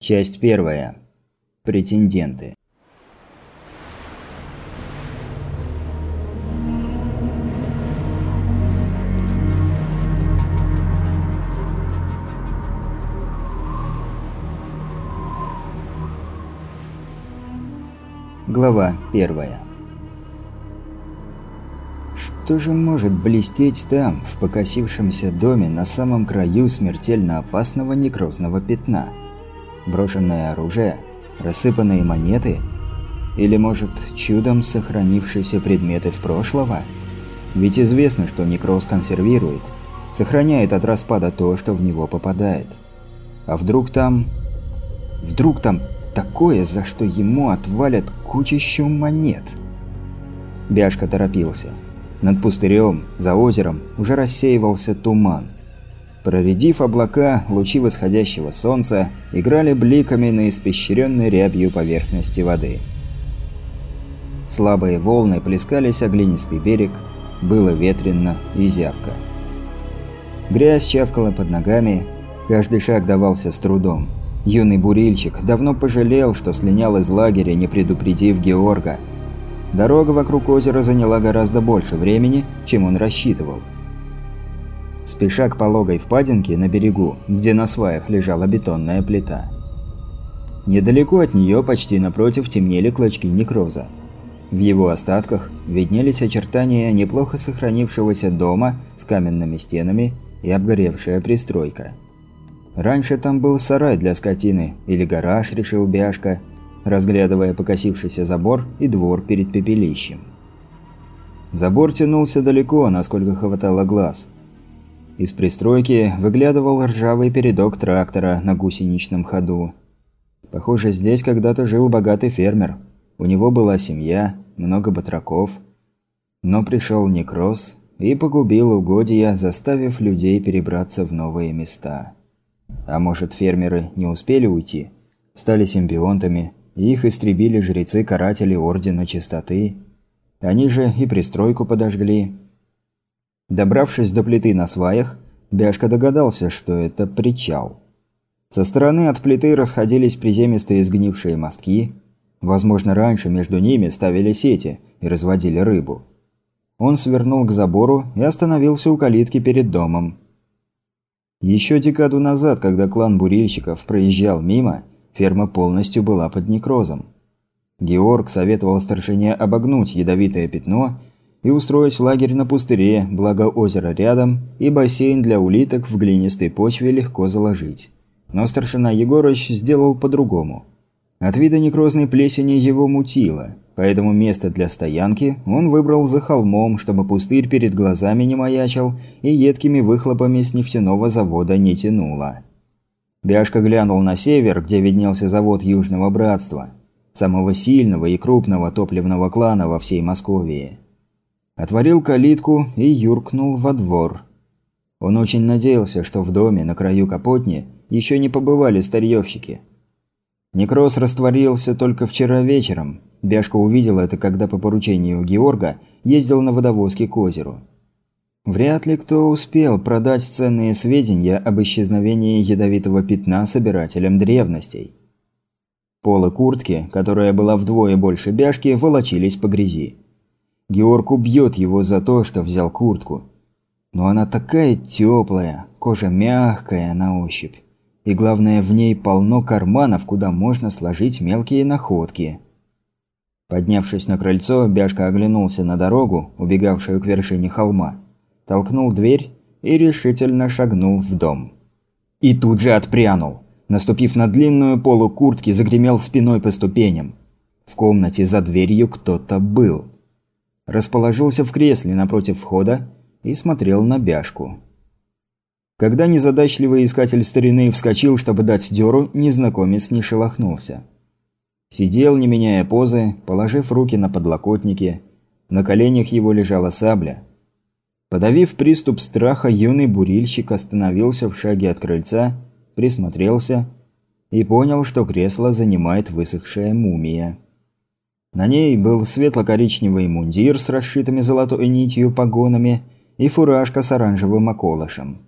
Часть первая. Претенденты. Глава первая. Что же может блестеть там, в покосившемся доме на самом краю смертельно опасного некрозного пятна? Брошенное оружие? Рассыпанные монеты? Или, может, чудом сохранившийся предмет из прошлого? Ведь известно, что некроз консервирует, сохраняет от распада то, что в него попадает. А вдруг там... Вдруг там такое, за что ему отвалят кучищу монет? Бяшка торопился. Над пустырем, за озером, уже рассеивался туман. Проредив облака, лучи восходящего солнца играли бликами на испещренной рябью поверхности воды. Слабые волны плескались о глинистый берег, было ветрено и зябко. Грязь чавкала под ногами, каждый шаг давался с трудом. Юный бурильщик давно пожалел, что слинял из лагеря, не предупредив Георга. Дорога вокруг озера заняла гораздо больше времени, чем он рассчитывал спеша к пологой впадинке на берегу, где на сваях лежала бетонная плита. Недалеко от нее, почти напротив, темнели клочки некроза. В его остатках виднелись очертания неплохо сохранившегося дома с каменными стенами и обгоревшая пристройка. Раньше там был сарай для скотины или гараж, решил Бяшка, разглядывая покосившийся забор и двор перед пепелищем. Забор тянулся далеко, насколько хватало глаз – из пристройки выглядывал ржавый передок трактора на гусеничном ходу. Похоже, здесь когда-то жил богатый фермер. У него была семья, много батраков. Но пришел некроз и погубил угодья, заставив людей перебраться в новые места. А может, фермеры не успели уйти? Стали симбионтами, и их истребили жрецы-каратели Ордена Чистоты. Они же и пристройку подожгли. Добравшись до плиты на сваях, Бяшка догадался, что это причал. Со стороны от плиты расходились приземистые сгнившие мостки. Возможно, раньше между ними ставили сети и разводили рыбу. Он свернул к забору и остановился у калитки перед домом. Еще декаду назад, когда клан бурильщиков проезжал мимо, ферма полностью была под некрозом. Георг советовал старшине обогнуть ядовитое пятно и устроить лагерь на пустыре, благо озеро рядом, и бассейн для улиток в глинистой почве легко заложить. Но старшина Егорыч сделал по-другому. От вида некрозной плесени его мутило, поэтому место для стоянки он выбрал за холмом, чтобы пустырь перед глазами не маячил и едкими выхлопами с нефтяного завода не тянуло. Бяшка глянул на север, где виднелся завод Южного Братства, самого сильного и крупного топливного клана во всей Московии. Отворил калитку и юркнул во двор. Он очень надеялся, что в доме на краю Капотни еще не побывали старьевщики. Некроз растворился только вчера вечером. Бяшка увидел это, когда по поручению Георга ездил на водовозке к озеру. Вряд ли кто успел продать ценные сведения об исчезновении ядовитого пятна собирателям древностей. Полы куртки, которая была вдвое больше бяшки, волочились по грязи. Георг убьет его за то, что взял куртку. Но она такая теплая, кожа мягкая на ощупь. И главное, в ней полно карманов, куда можно сложить мелкие находки. Поднявшись на крыльцо, Бяшка оглянулся на дорогу, убегавшую к вершине холма. Толкнул дверь и решительно шагнул в дом. И тут же отпрянул. Наступив на длинную полу куртки, загремел спиной по ступеням. В комнате за дверью кто-то был расположился в кресле напротив входа и смотрел на бяшку. Когда незадачливый искатель старины вскочил, чтобы дать дёру, незнакомец не шелохнулся. Сидел, не меняя позы, положив руки на подлокотники. На коленях его лежала сабля. Подавив приступ страха, юный бурильщик остановился в шаге от крыльца, присмотрелся и понял, что кресло занимает высохшая мумия. На ней был светло-коричневый мундир с расшитыми золотой нитью погонами и фуражка с оранжевым околышем.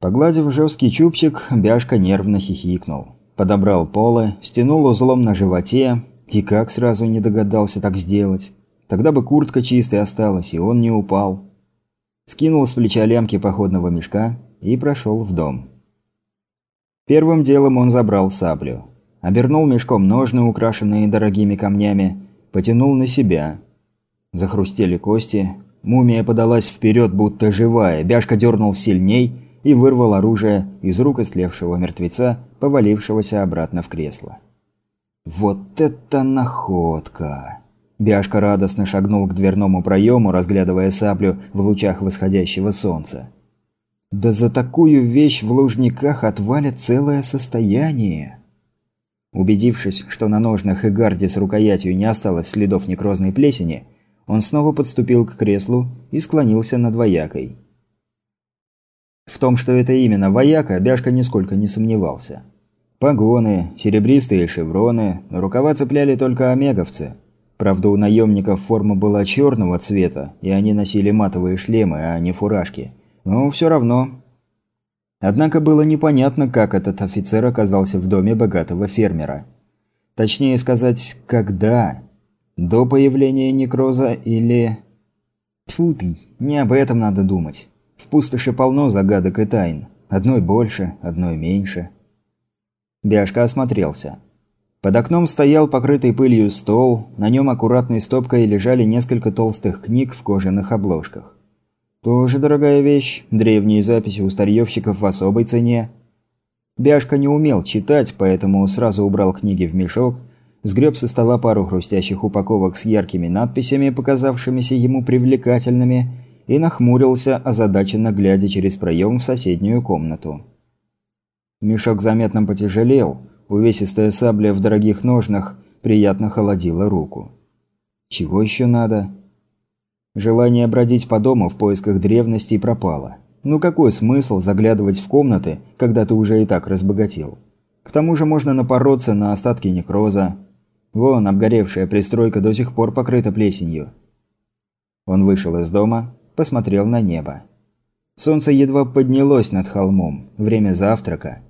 Погладив жесткий чубчик, Бяшка нервно хихикнул. Подобрал полы, стянул узлом на животе, и как сразу не догадался так сделать. Тогда бы куртка чистой осталась, и он не упал. Скинул с плеча лямки походного мешка и прошел в дом. Первым делом он забрал саблю. Обернул мешком ножны, украшенные дорогими камнями, потянул на себя. Захрустели кости, мумия подалась вперед, будто живая, бяшка дернул сильней и вырвал оружие из рук истлевшего мертвеца, повалившегося обратно в кресло. «Вот это находка!» Бяшка радостно шагнул к дверному проему, разглядывая саблю в лучах восходящего солнца. «Да за такую вещь в Лужниках отвалит целое состояние!» Убедившись, что на ножнах и гарде с рукоятью не осталось следов некрозной плесени, он снова подступил к креслу и склонился над воякой. В том, что это именно вояка, Бяшка нисколько не сомневался. Погоны, серебристые шевроны, рукава цепляли только омеговцы. Правда, у наемников форма была черного цвета, и они носили матовые шлемы, а не фуражки. Но все равно. Однако было непонятно, как этот офицер оказался в доме богатого фермера. Точнее сказать, когда. До появления некроза или... Тьфу ты, не об этом надо думать. В пустоши полно загадок и тайн. Одной больше, одной меньше. Бяшка осмотрелся. Под окном стоял покрытый пылью стол, на нем аккуратной стопкой лежали несколько толстых книг в кожаных обложках. Тоже дорогая вещь, древние записи у старьевщиков в особой цене. Бяшка не умел читать, поэтому сразу убрал книги в мешок, сгреб со стола пару хрустящих упаковок с яркими надписями, показавшимися ему привлекательными, и нахмурился, озадаченно глядя через проем в соседнюю комнату. Мешок заметно потяжелел, увесистая сабля в дорогих ножнах приятно холодила руку. Чего еще надо? Желание бродить по дому в поисках древностей пропало. Ну какой смысл заглядывать в комнаты, когда ты уже и так разбогател? К тому же можно напороться на остатки некроза. Вон, обгоревшая пристройка до сих пор покрыта плесенью. Он вышел из дома, посмотрел на небо. Солнце едва поднялось над холмом. Время завтрака.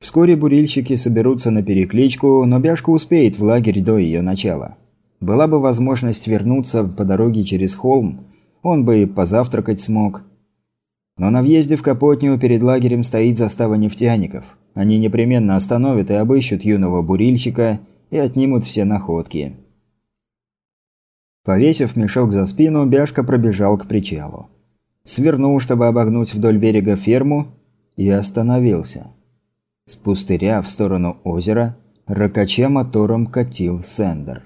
Вскоре бурильщики соберутся на перекличку, но Бяшка успеет в лагерь до ее начала. Была бы возможность вернуться по дороге через холм, он бы и позавтракать смог. Но на въезде в Капотню перед лагерем стоит застава нефтяников. Они непременно остановят и обыщут юного бурильщика и отнимут все находки. Повесив мешок за спину, Бяшка пробежал к причалу. Свернул, чтобы обогнуть вдоль берега ферму, и остановился. С пустыря в сторону озера, ракача мотором катил Сендер.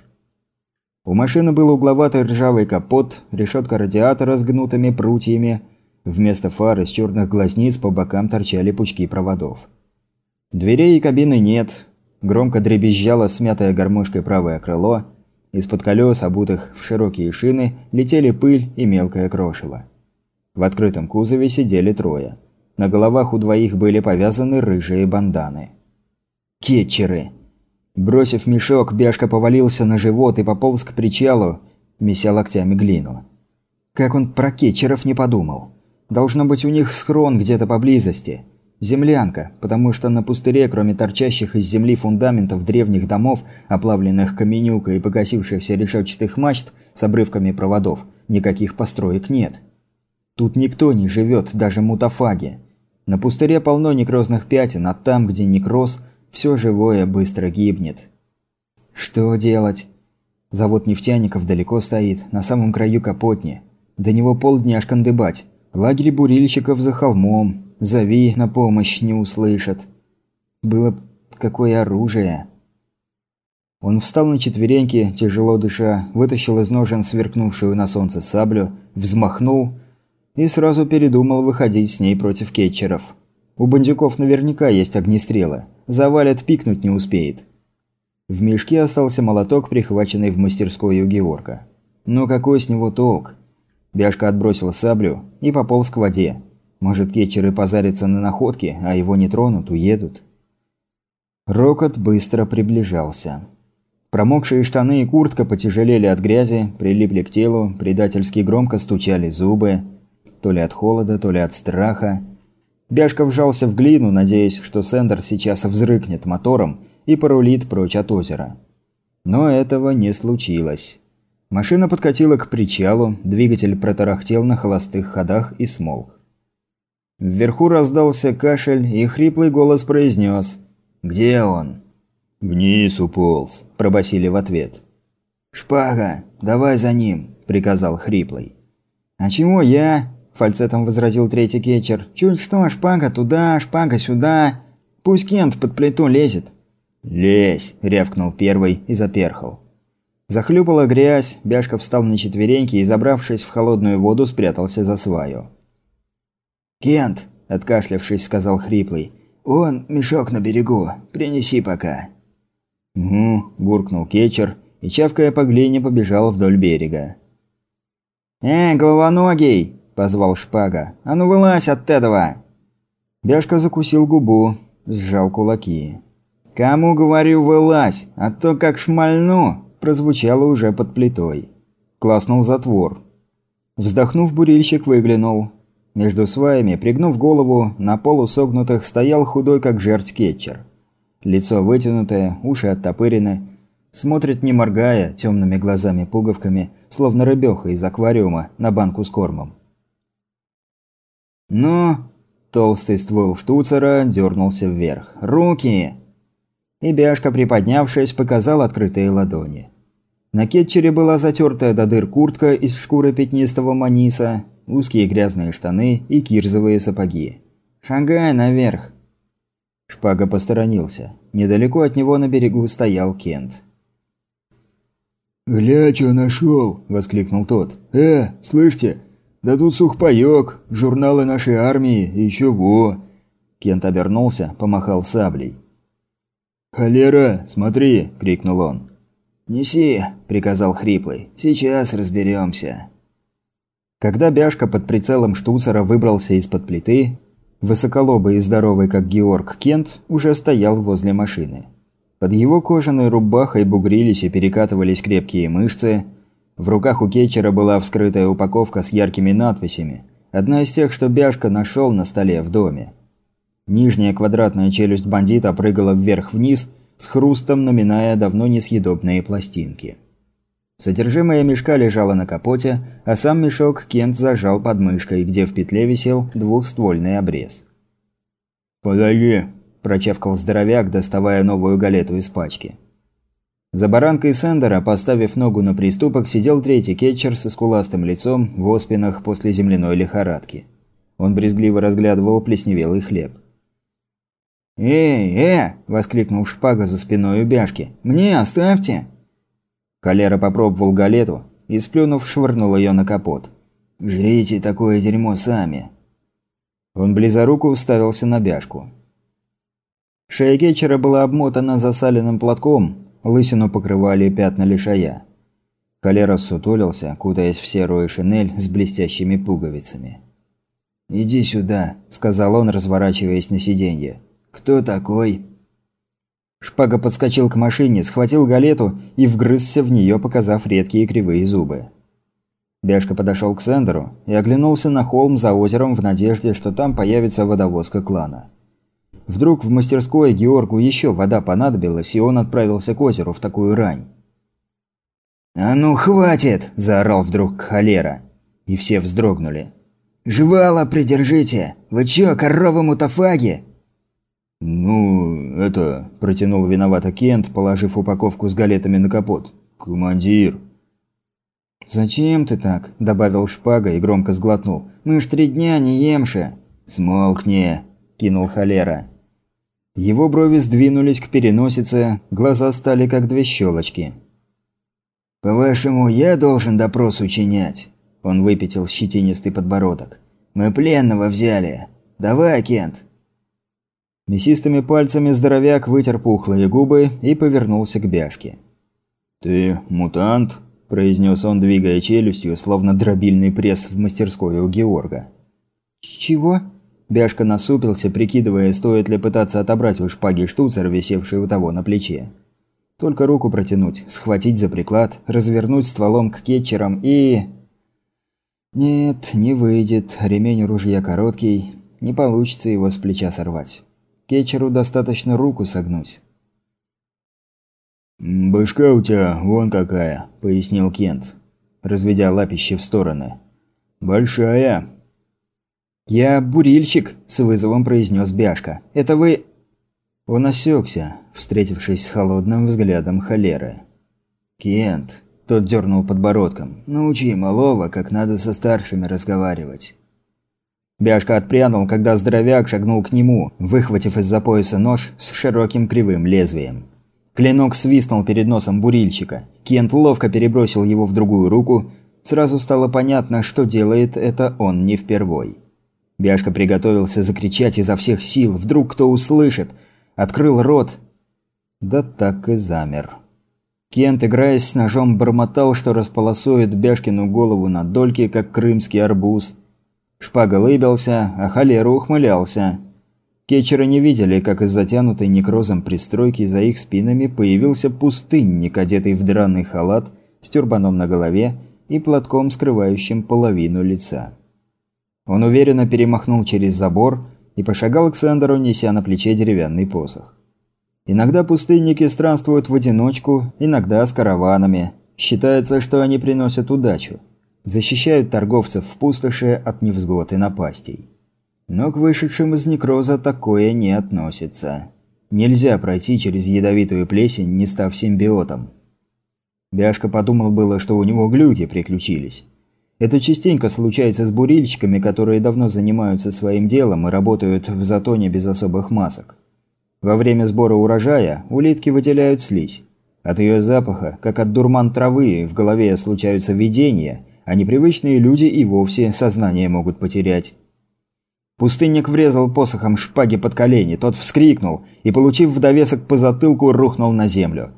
У машины был угловатый ржавый капот, решетка радиатора с гнутыми прутьями. Вместо фар из черных глазниц по бокам торчали пучки проводов. Дверей и кабины нет. Громко дребезжало смятое гармошкой правое крыло. Из-под колес, обутых в широкие шины, летели пыль и мелкое крошево. В открытом кузове сидели трое. На головах у двоих были повязаны рыжие банданы. «Кетчеры!» Бросив мешок, Бяшка повалился на живот и пополз к причалу, меся локтями глину. Как он про кетчеров не подумал. Должно быть у них схрон где-то поблизости. Землянка, потому что на пустыре, кроме торчащих из земли фундаментов древних домов, оплавленных каменюкой и погасившихся решетчатых мачт с обрывками проводов, никаких построек нет. Тут никто не живет, даже мутафаги. На пустыре полно некрозных пятен, а там, где некроз, все живое быстро гибнет. Что делать? Завод нефтяников далеко стоит, на самом краю Капотни. До него полдня шкандыбать. Лагерь бурильщиков за холмом. Зови, на помощь не услышат. Было какое оружие. Он встал на четвереньки, тяжело дыша, вытащил из ножен сверкнувшую на солнце саблю, взмахнул и сразу передумал выходить с ней против кетчеров. У бандюков наверняка есть огнестрелы. Завалят, пикнуть не успеет. В мешке остался молоток, прихваченный в мастерской у Георга. Но какой с него толк? Бяшка отбросил саблю и пополз к воде. Может, кетчеры позарятся на находки, а его не тронут, уедут. Рокот быстро приближался. Промокшие штаны и куртка потяжелели от грязи, прилипли к телу, предательски громко стучали зубы. То ли от холода, то ли от страха. Бяшка вжался в глину, надеясь, что Сендер сейчас взрыкнет мотором и порулит прочь от озера. Но этого не случилось. Машина подкатила к причалу, двигатель протарахтел на холостых ходах и смолк. Вверху раздался кашель, и хриплый голос произнес «Где он?». «Вниз уполз», – пробасили в ответ. «Шпага, давай за ним», – приказал хриплый. «А чего я?» – фальцетом возразил третий кетчер. «Чуть что, шпага туда, шпага сюда. Пусть Кент под плиту лезет». «Лезь!» – рявкнул первый и заперхал. Захлюпала грязь, Бяшка встал на четвереньки и, забравшись в холодную воду, спрятался за сваю. «Кент!» – откашлявшись, сказал хриплый. «Он мешок на берегу. Принеси пока». «Угу», – буркнул кетчер и, чавкая по глине, побежал вдоль берега. «Эй, головоногий!» – позвал Шпага. «А ну вылазь от этого!» Бяшка закусил губу, сжал кулаки. «Кому, говорю, вылазь, а то как шмальну!» – прозвучало уже под плитой. Класнул затвор. Вздохнув, бурильщик выглянул. Между сваями, пригнув голову, на полу согнутых стоял худой как жерть кетчер. Лицо вытянутое, уши оттопырены, Смотрит не моргая, темными глазами-пуговками, словно рыбеха из аквариума на банку с кормом. «Ну?» Толстый ствол штуцера дернулся вверх. «Руки!» И Бяшка, приподнявшись, показал открытые ладони. На кетчере была затертая до дыр куртка из шкуры пятнистого маниса, узкие грязные штаны и кирзовые сапоги. «Шагай наверх!» Шпага посторонился. Недалеко от него на берегу стоял Кент. «Гля, что нашел!» – воскликнул тот. «Э, слышите? Да тут сухпайок, журналы нашей армии и во!» Кент обернулся, помахал саблей. «Холера, смотри!» – крикнул он. «Неси!» – приказал хриплый. «Сейчас разберемся. Когда Бяшка под прицелом штуцера выбрался из-под плиты, высоколобый и здоровый, как Георг Кент, уже стоял возле машины. Под его кожаной рубахой бугрились и перекатывались крепкие мышцы. В руках у кетчера была вскрытая упаковка с яркими надписями. Одна из тех, что Бяшка нашел на столе в доме. Нижняя квадратная челюсть бандита прыгала вверх-вниз, с хрустом наминая давно несъедобные пластинки. Содержимое мешка лежало на капоте, а сам мешок Кент зажал под мышкой, где в петле висел двухствольный обрез. «Подожди!» – прочавкал здоровяк, доставая новую галету из пачки. За баранкой Сендера, поставив ногу на приступок, сидел третий кетчер со скуластым лицом в оспинах после земляной лихорадки. Он брезгливо разглядывал плесневелый хлеб. «Эй, э!» – воскликнул шпага за спиной у бяшки. «Мне оставьте!» Калера попробовал галету и, сплюнув, швырнул ее на капот. «Жрите такое дерьмо сами!» Он близоруко уставился на бяшку. Шея кетчера была обмотана засаленным платком, лысину покрывали пятна лишая. Калера сутулился, кутаясь в серую шинель с блестящими пуговицами. «Иди сюда», – сказал он, разворачиваясь на сиденье. «Кто такой?» Шпага подскочил к машине, схватил галету и вгрызся в нее, показав редкие кривые зубы. Бяшка подошел к Сендеру и оглянулся на холм за озером в надежде, что там появится водовозка клана. Вдруг в мастерской Георгу еще вода понадобилась, и он отправился к озеру в такую рань. «А ну хватит!» – заорал вдруг холера. И все вздрогнули. «Жвала придержите! Вы чё, коровы-мутафаги?» «Ну, это...» – протянул виновато Кент, положив упаковку с галетами на капот. «Командир!» «Зачем ты так?» – добавил шпага и громко сглотнул. «Мы ж три дня не емши!» «Смолкни!» – кинул холера. Его брови сдвинулись к переносице, глаза стали как две щелочки. «По-вашему, я должен допрос учинять?» Он выпятил щетинистый подбородок. «Мы пленного взяли. Давай, Кент!» Мясистыми пальцами здоровяк вытер пухлые губы и повернулся к бяшке. «Ты мутант?» – произнес он, двигая челюстью, словно дробильный пресс в мастерской у Георга. «Чего?» Бяшка насупился, прикидывая, стоит ли пытаться отобрать у шпаги штуцер, висевший у того на плече. Только руку протянуть, схватить за приклад, развернуть стволом к кетчерам и... Нет, не выйдет, ремень у ружья короткий. не получится его с плеча сорвать. Кетчеру достаточно руку согнуть. «Башка у тебя вон какая», – пояснил Кент, разведя лапище в стороны. «Большая». «Я бурильщик», – с вызовом произнес Бяшка. «Это вы...» Он осекся, встретившись с холодным взглядом холеры. «Кент», – тот дернул подбородком, – «научи малого, как надо со старшими разговаривать». Бяшка отпрянул, когда здоровяк шагнул к нему, выхватив из-за пояса нож с широким кривым лезвием. Клинок свистнул перед носом бурильщика. Кент ловко перебросил его в другую руку. Сразу стало понятно, что делает это он не впервой. Бяшка приготовился закричать изо всех сил. Вдруг кто услышит. Открыл рот. Да так и замер. Кент, играясь с ножом, бормотал, что располосует Бяшкину голову на дольки, как крымский арбуз. Шпага лыбился, а холера ухмылялся. Кетчеры не видели, как из затянутой некрозом пристройки за их спинами появился пустынник, одетый в драный халат, с тюрбаном на голове и платком, скрывающим половину лица. Он уверенно перемахнул через забор и пошагал к Сендеру, неся на плече деревянный посох. Иногда пустынники странствуют в одиночку, иногда с караванами. Считается, что они приносят удачу защищают торговцев в пустоши от невзгод и напастей. Но к вышедшим из некроза такое не относится. Нельзя пройти через ядовитую плесень, не став симбиотом. Бяшка подумал было, что у него глюки приключились. Это частенько случается с бурильщиками, которые давно занимаются своим делом и работают в затоне без особых масок. Во время сбора урожая улитки выделяют слизь. От ее запаха, как от дурман травы, в голове случаются видения – а непривычные люди и вовсе сознание могут потерять. Пустынник врезал посохом шпаги под колени, тот вскрикнул и, получив в по затылку, рухнул на землю.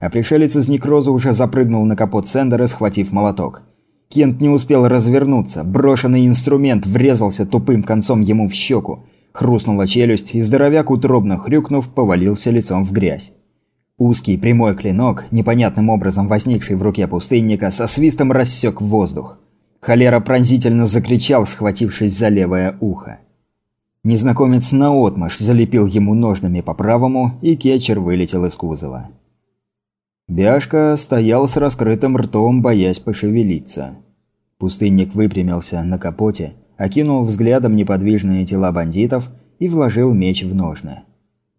А пришелец из некроза уже запрыгнул на капот Сендера, схватив молоток. Кент не успел развернуться, брошенный инструмент врезался тупым концом ему в щеку. Хрустнула челюсть, и здоровяк, утробно хрюкнув, повалился лицом в грязь. Узкий прямой клинок, непонятным образом возникший в руке пустынника, со свистом рассек воздух. Холера пронзительно закричал, схватившись за левое ухо. Незнакомец наотмашь залепил ему ножными по правому, и кетчер вылетел из кузова. Бяшка стоял с раскрытым ртом, боясь пошевелиться. Пустынник выпрямился на капоте, окинул взглядом неподвижные тела бандитов и вложил меч в ножны.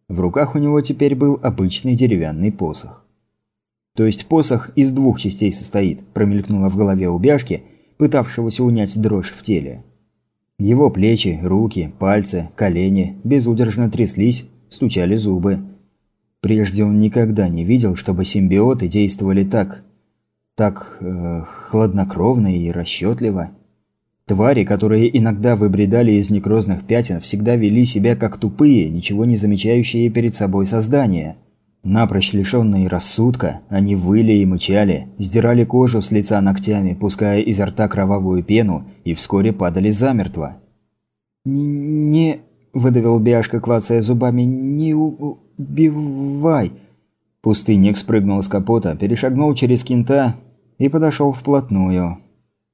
В руках у него теперь был обычный деревянный посох. То есть посох из двух частей состоит, промелькнуло в голове у Бяшки, пытавшегося унять дрожь в теле. Его плечи, руки, пальцы, колени безудержно тряслись, стучали зубы. Прежде он никогда не видел, чтобы симбиоты действовали так... так... Э, хладнокровно и расчетливо. Твари, которые иногда выбредали из некрозных пятен, всегда вели себя как тупые, ничего не замечающие перед собой создания. Напрочь лишенные рассудка, они выли и мычали, сдирали кожу с лица ногтями, пуская изо рта кровавую пену, и вскоре падали замертво. «Не...» – выдавил Бяшка, клацая зубами. «Не убивай!» Пустынник спрыгнул с капота, перешагнул через кента и подошел вплотную.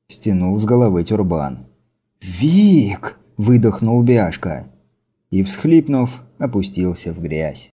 Стянул с головы тюрбан. «Вик!» – выдохнул Бяшка. И, всхлипнув, опустился в грязь.